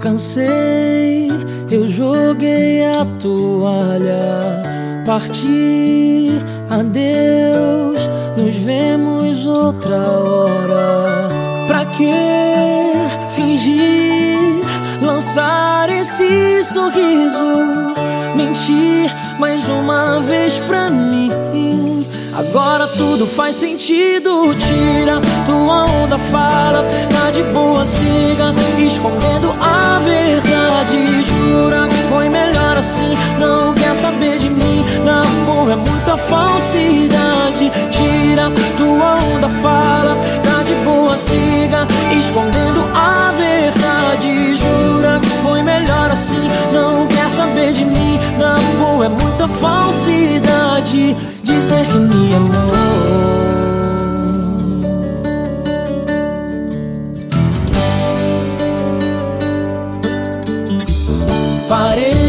cansei, eu joguei a toalha. Parti, adeus, nos vemos outra hora. Pra que fingir, lançar esse sorriso? Mentir mais uma vez pra mim. Agora tudo faz sentido. Tira tua onda, fala, tá de boa, siga escondendo a verdade. Jura que foi melhor assim, não quer saber de mim. Namor é muita falsidade. Tira tua onda, fala, tá de boa, siga escondendo a verdade. Jura que foi melhor assim, não quer saber de mim. Namor é muita falsidade pode dizer que me amou. Parei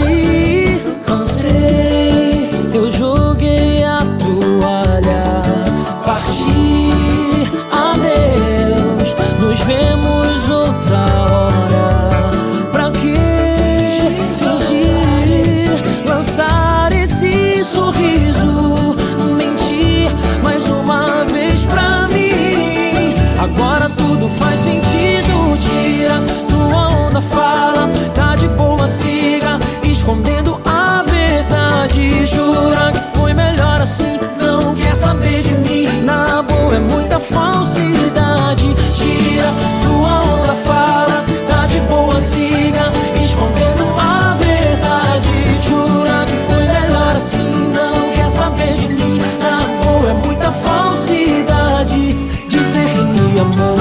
faz sentido Tira tua onda, fala Tá de boa, siga Escondendo a verdade. Jura que foi melhor assim Não quer saber de mim. Na boa é muita falsidade. Tira sua onda, fala Tá de boa, siga Escondendo a verdade. Jura que foi melhor assim Não quer saber de mim. Na boa é muita falsidade. Dizer que me amou.